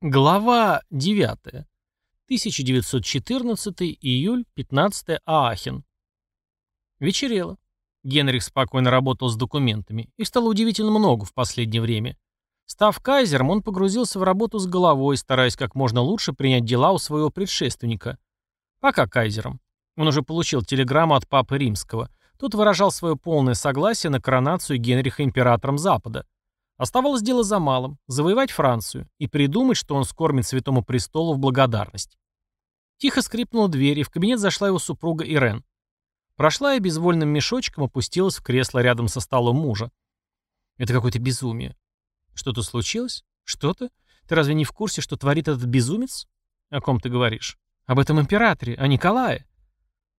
Глава 9. 1914 июль, 15 Аахен. Вечерело. Генрих спокойно работал с документами. Их стало удивительно много в последнее время. Став кайзером, он погрузился в работу с головой, стараясь как можно лучше принять дела у своего предшественника. Пока кайзером. Он уже получил телеграмму от папы римского. Тот выражал свое полное согласие на коронацию Генриха императором Запада. Оставалось дело за малым – завоевать Францию и придумать, что он скормит Святому Престолу в благодарность. Тихо скрипнула дверь, и в кабинет зашла его супруга Ирен. Прошла и безвольным мешочком опустилась в кресло рядом со столом мужа. Это какое-то безумие. Что-то случилось? Что-то? Ты разве не в курсе, что творит этот безумец? О ком ты говоришь? Об этом императоре, о Николае.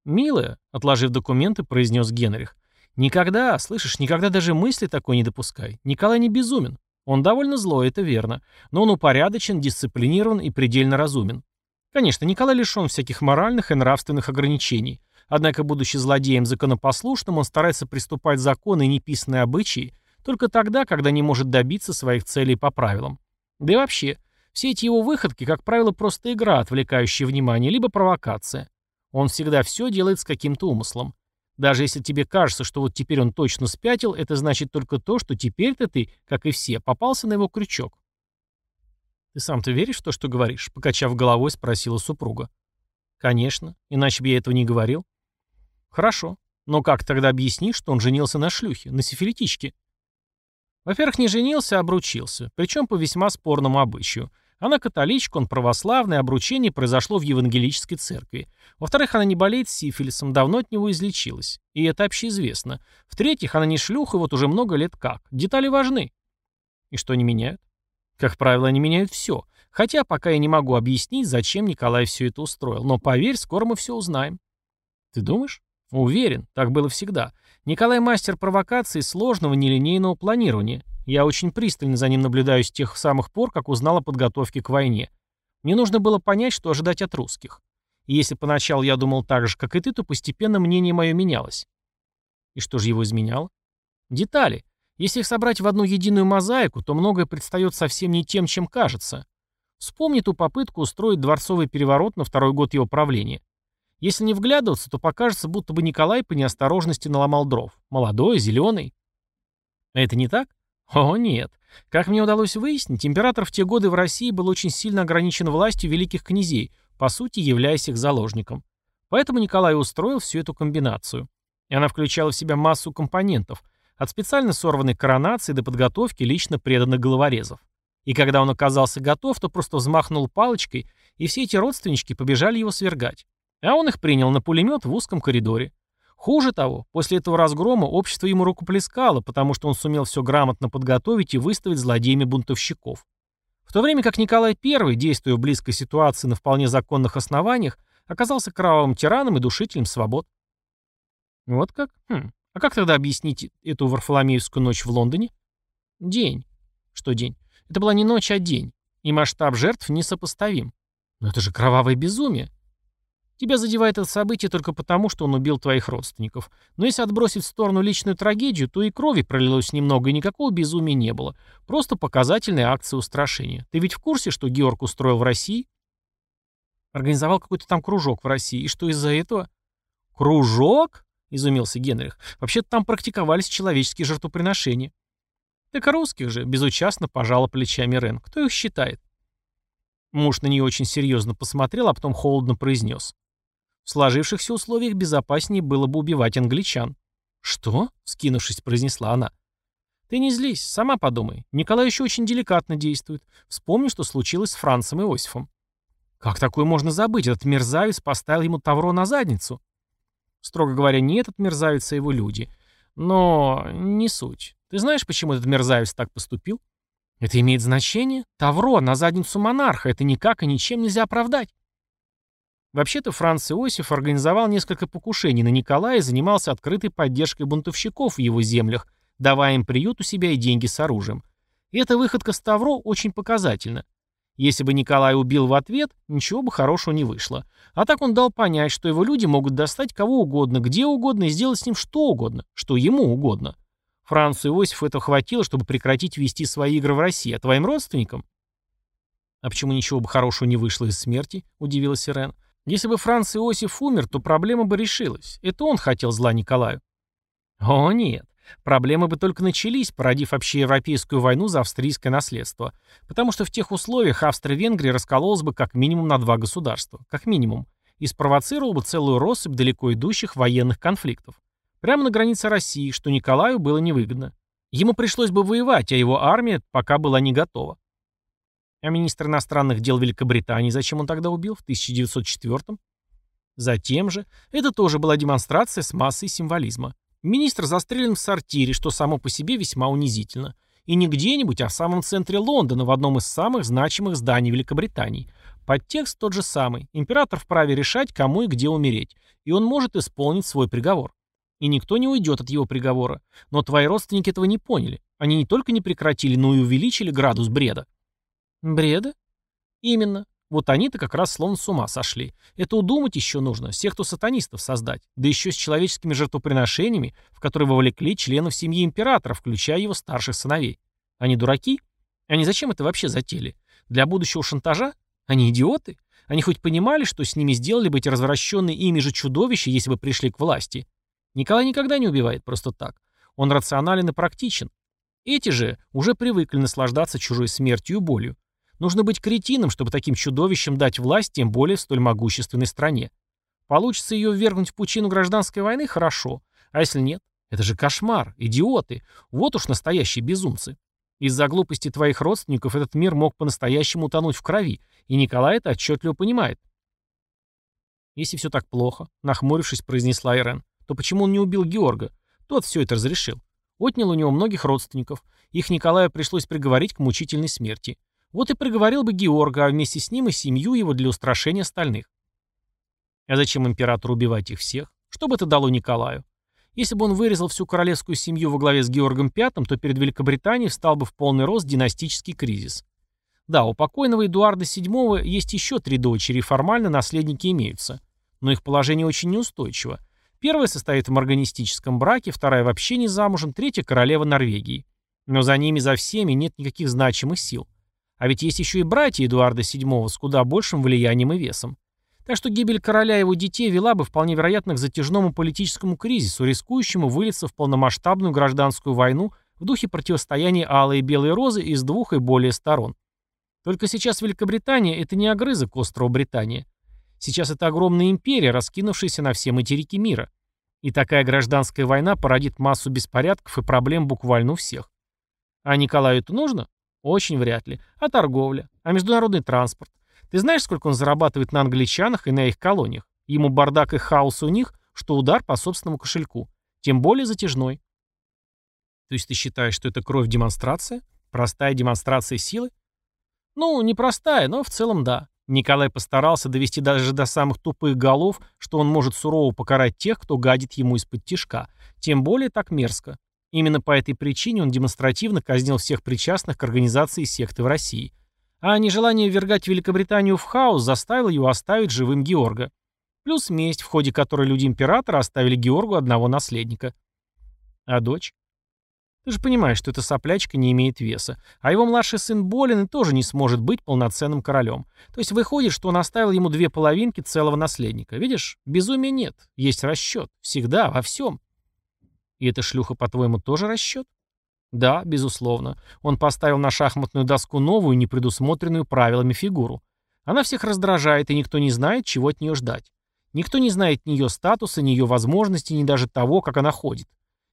«Милая», — отложив документы, произнес Генрих, Никогда, слышишь, никогда даже мысли такой не допускай. Николай не безумен. Он довольно злой, это верно. Но он упорядочен, дисциплинирован и предельно разумен. Конечно, Николай лишен всяких моральных и нравственных ограничений. Однако, будучи злодеем законопослушным, он старается приступать законы и неписанные обычаи только тогда, когда не может добиться своих целей по правилам. Да и вообще, все эти его выходки, как правило, просто игра, отвлекающая внимание, либо провокация. Он всегда все делает с каким-то умыслом. Даже если тебе кажется, что вот теперь он точно спятил, это значит только то, что теперь-то ты, как и все, попался на его крючок. «Ты сам-то веришь в то, что говоришь?» — покачав головой, спросила супруга. «Конечно, иначе бы я этого не говорил». «Хорошо, но как тогда объяснишь, что он женился на шлюхе, на сифилитичке?» Во-первых, не женился, а обручился, причем по весьма спорному обычаю. Она католичка, он православный, обручение произошло в евангелической церкви. Во-вторых, она не болеет сифилисом, давно от него излечилась. И это общеизвестно. В-третьих, она не шлюха, вот уже много лет как. Детали важны. И что они меняют? Как правило, они меняют все. Хотя пока я не могу объяснить, зачем Николай все это устроил. Но поверь, скоро мы все узнаем. Ты думаешь? Уверен, так было всегда. Николай мастер провокации сложного нелинейного планирования. Я очень пристально за ним наблюдаю с тех самых пор, как узнал о подготовке к войне. Мне нужно было понять, что ожидать от русских. И если поначалу я думал так же, как и ты, то постепенно мнение мое менялось. И что же его изменяло? Детали. Если их собрать в одну единую мозаику, то многое предстает совсем не тем, чем кажется. Вспомни ту попытку устроить дворцовый переворот на второй год его правления. Если не вглядываться, то покажется, будто бы Николай по неосторожности наломал дров. Молодой, зеленый. А это не так? О, нет. Как мне удалось выяснить, император в те годы в России был очень сильно ограничен властью великих князей, по сути являясь их заложником. Поэтому Николай устроил всю эту комбинацию. И она включала в себя массу компонентов, от специально сорванной коронации до подготовки лично преданных головорезов. И когда он оказался готов, то просто взмахнул палочкой, и все эти родственнички побежали его свергать. А он их принял на пулемет в узком коридоре. Хуже того, после этого разгрома общество ему рукоплескало, потому что он сумел все грамотно подготовить и выставить злодеями бунтовщиков. В то время как Николай I, действуя в близкой ситуации на вполне законных основаниях, оказался кровавым тираном и душителем свобод. Вот как? Хм. А как тогда объяснить эту Варфоломеевскую ночь в Лондоне? День. Что день? Это была не ночь, а день. И масштаб жертв несопоставим. Но это же кровавое безумие. Тебя задевает это событие только потому, что он убил твоих родственников. Но если отбросить в сторону личную трагедию, то и крови пролилось немного, и никакого безумия не было. Просто показательная акция устрашения. Ты ведь в курсе, что Георг устроил в России? Организовал какой-то там кружок в России. И что из-за этого? Кружок? Изумился Генрих. Вообще-то там практиковались человеческие жертвоприношения. Так русских же, безучастно пожала плечами Рен. Кто их считает? Муж на нее очень серьезно посмотрел, а потом холодно произнес. В сложившихся условиях безопаснее было бы убивать англичан. «Что?» — скинувшись, произнесла она. «Ты не злись, сама подумай. Николай еще очень деликатно действует. Вспомни, что случилось с Францем и Иосифом». «Как такое можно забыть? Этот мерзавец поставил ему тавро на задницу». Строго говоря, не этот мерзавец, а его люди. Но не суть. Ты знаешь, почему этот мерзавец так поступил? Это имеет значение? Тавро на задницу монарха. Это никак и ничем нельзя оправдать. Вообще-то Франц Иосиф организовал несколько покушений на Николая и занимался открытой поддержкой бунтовщиков в его землях, давая им приют у себя и деньги с оружием. И эта выходка с Тавро очень показательна. Если бы Николай убил в ответ, ничего бы хорошего не вышло. А так он дал понять, что его люди могут достать кого угодно, где угодно и сделать с ним что угодно, что ему угодно. Францу Иосифу этого хватило, чтобы прекратить вести свои игры в России, а твоим родственникам? «А почему ничего бы хорошего не вышло из смерти?» – удивилась Ирен. «Если бы Франц Иосиф умер, то проблема бы решилась. Это он хотел зла Николаю». «О, нет. Проблемы бы только начались, породив общеевропейскую войну за австрийское наследство. Потому что в тех условиях Австро-Венгрия раскололась бы как минимум на два государства. Как минимум. И спровоцировал бы целую россыпь далеко идущих военных конфликтов. Прямо на границе России, что Николаю было невыгодно. Ему пришлось бы воевать, а его армия пока была не готова. А министр иностранных дел Великобритании, зачем он тогда убил? В 1904-м? Затем же, это тоже была демонстрация с массой символизма. Министр застрелен в сортире, что само по себе весьма унизительно. И не где-нибудь, а в самом центре Лондона, в одном из самых значимых зданий Великобритании. Подтекст тот же самый. Император вправе решать, кому и где умереть. И он может исполнить свой приговор. И никто не уйдет от его приговора. Но твои родственники этого не поняли. Они не только не прекратили, но и увеличили градус бреда. Бреда? Именно. Вот они-то как раз словно с ума сошли. Это удумать еще нужно, секту сатанистов создать. Да еще с человеческими жертвоприношениями, в которые вовлекли членов семьи императора, включая его старших сыновей. Они дураки? Они зачем это вообще затели? Для будущего шантажа? Они идиоты? Они хоть понимали, что с ними сделали бы эти развращенные ими же чудовища, если бы пришли к власти? Николай никогда не убивает просто так. Он рационален и практичен. Эти же уже привыкли наслаждаться чужой смертью и болью. Нужно быть кретином, чтобы таким чудовищем дать власть, тем более в столь могущественной стране. Получится ее ввергнуть в пучину гражданской войны – хорошо. А если нет? Это же кошмар, идиоты. Вот уж настоящие безумцы. Из-за глупости твоих родственников этот мир мог по-настоящему утонуть в крови, и Николай это отчетливо понимает. Если все так плохо, нахмурившись, произнесла Ирен, то почему он не убил Георга? Тот все это разрешил. Отнял у него многих родственников. Их Николаю пришлось приговорить к мучительной смерти. Вот и приговорил бы Георга, а вместе с ним и семью его для устрашения остальных. А зачем императору убивать их всех? Что бы это дало Николаю? Если бы он вырезал всю королевскую семью во главе с Георгом V, то перед Великобританией встал бы в полный рост династический кризис. Да, у покойного Эдуарда VII есть еще три дочери, формально наследники имеются. Но их положение очень неустойчиво. Первая состоит в марганистическом браке, вторая вообще не замужем, третья королева Норвегии. Но за ними, за всеми нет никаких значимых сил. А ведь есть еще и братья Эдуарда VII с куда большим влиянием и весом. Так что гибель короля и его детей вела бы вполне вероятно к затяжному политическому кризису, рискующему вылиться в полномасштабную гражданскую войну в духе противостояния Алой и Белой Розы из двух и более сторон. Только сейчас Великобритания – это не огрызок острова Британия. Сейчас это огромная империя, раскинувшаяся на все материки мира. И такая гражданская война породит массу беспорядков и проблем буквально у всех. А Николаю это нужно? Очень вряд ли. А торговля? А международный транспорт? Ты знаешь, сколько он зарабатывает на англичанах и на их колониях? Ему бардак и хаос у них, что удар по собственному кошельку. Тем более затяжной. То есть ты считаешь, что это кровь демонстрация? Простая демонстрация силы? Ну, не простая, но в целом да. Николай постарался довести даже до самых тупых голов, что он может сурово покарать тех, кто гадит ему из-под тишка. Тем более так мерзко. Именно по этой причине он демонстративно казнил всех причастных к организации секты в России. А нежелание ввергать Великобританию в хаос заставило его оставить живым Георга. Плюс месть, в ходе которой люди императора оставили Георгу одного наследника. А дочь? Ты же понимаешь, что эта соплячка не имеет веса. А его младший сын болен и тоже не сможет быть полноценным королем. То есть выходит, что он оставил ему две половинки целого наследника. Видишь, безумия нет. Есть расчет. Всегда, во всем. И эта шлюха, по-твоему, тоже расчет? Да, безусловно. Он поставил на шахматную доску новую, не предусмотренную правилами фигуру. Она всех раздражает, и никто не знает, чего от нее ждать. Никто не знает ни ее статуса, ни ее возможностей, ни даже того, как она ходит.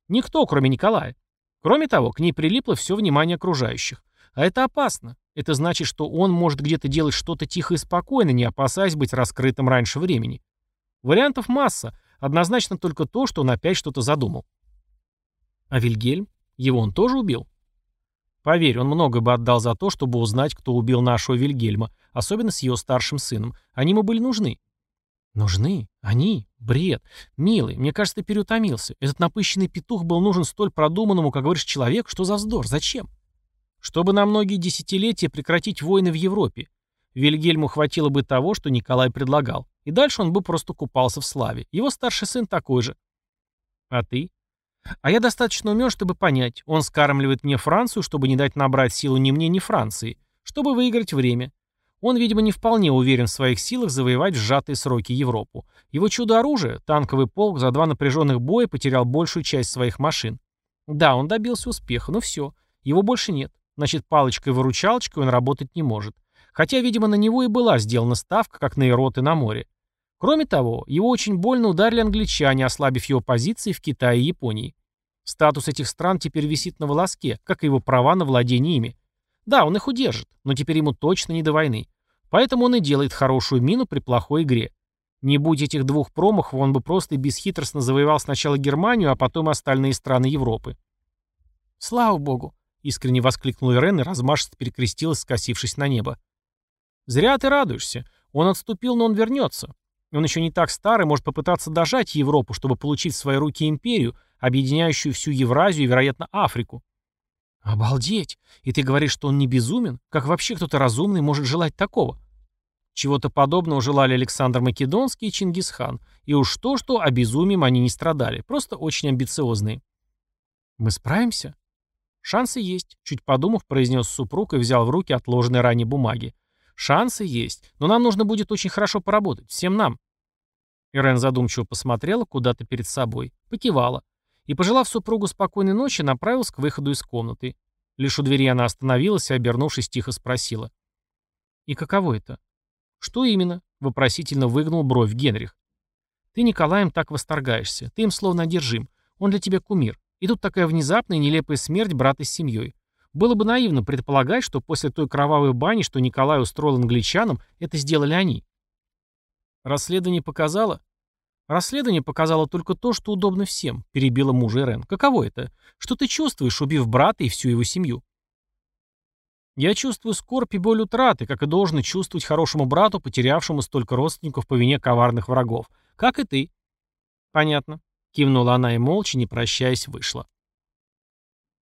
Никто, кроме Николая. Кроме того, к ней прилипло все внимание окружающих. А это опасно. Это значит, что он может где-то делать что-то тихо и спокойно, не опасаясь быть раскрытым раньше времени. Вариантов масса. Однозначно только то, что он опять что-то задумал. А Вильгельм? Его он тоже убил? Поверь, он много бы отдал за то, чтобы узнать, кто убил нашего Вильгельма, особенно с его старшим сыном. Они ему были нужны. Нужны? Они? Бред. Милый, мне кажется, ты переутомился. Этот напыщенный петух был нужен столь продуманному, как говоришь, человеку. Что за вздор? Зачем? Чтобы на многие десятилетия прекратить войны в Европе. Вильгельму хватило бы того, что Николай предлагал. И дальше он бы просто купался в славе. Его старший сын такой же. А ты? А я достаточно умен, чтобы понять, он скармливает мне Францию, чтобы не дать набрать силу ни мне, ни Франции, чтобы выиграть время. Он, видимо, не вполне уверен в своих силах завоевать в сжатые сроки Европу. Его чудо-оружие, танковый полк, за два напряженных боя потерял большую часть своих машин. Да, он добился успеха, но все. Его больше нет. Значит, палочкой-выручалочкой он работать не может. Хотя, видимо, на него и была сделана ставка, как на Ироты на море. Кроме того, его очень больно ударили англичане, ослабив его позиции в Китае и Японии. Статус этих стран теперь висит на волоске, как и его права на владение ими. Да, он их удержит, но теперь ему точно не до войны. Поэтому он и делает хорошую мину при плохой игре. Не будь этих двух промахов, он бы просто бесхитростно завоевал сначала Германию, а потом остальные страны Европы. «Слава богу!» — искренне воскликнул Ирен и размашисто перекрестилась, скосившись на небо. «Зря ты радуешься. Он отступил, но он вернется. Он еще не так старый, может попытаться дожать Европу, чтобы получить в свои руки империю, объединяющую всю Евразию и, вероятно, Африку. Обалдеть! И ты говоришь, что он не безумен? Как вообще кто-то разумный может желать такого? Чего-то подобного желали Александр Македонский и Чингисхан. И уж то-что, о безумием они не страдали. Просто очень амбициозные. Мы справимся? Шансы есть, чуть подумав, произнес супруг и взял в руки отложенные ранее бумаги. Шансы есть, но нам нужно будет очень хорошо поработать. Всем нам. Ирен задумчиво посмотрела куда-то перед собой, покивала и, пожелав супругу спокойной ночи, направилась к выходу из комнаты. Лишь у двери она остановилась и, обернувшись, тихо спросила. «И каково это?» «Что именно?» — вопросительно выгнул бровь Генрих. «Ты Николаем так восторгаешься. Ты им словно одержим. Он для тебя кумир. И тут такая внезапная и нелепая смерть брата с семьей. Было бы наивно предполагать, что после той кровавой бани, что Николай устроил англичанам, это сделали они. Расследование показало? Расследование показало только то, что удобно всем, перебила мужа Ирен. Каково это? Что ты чувствуешь, убив брата и всю его семью? Я чувствую скорбь и боль утраты, как и должно чувствовать хорошему брату, потерявшему столько родственников по вине коварных врагов. Как и ты. Понятно. Кивнула она и молча, не прощаясь, вышла.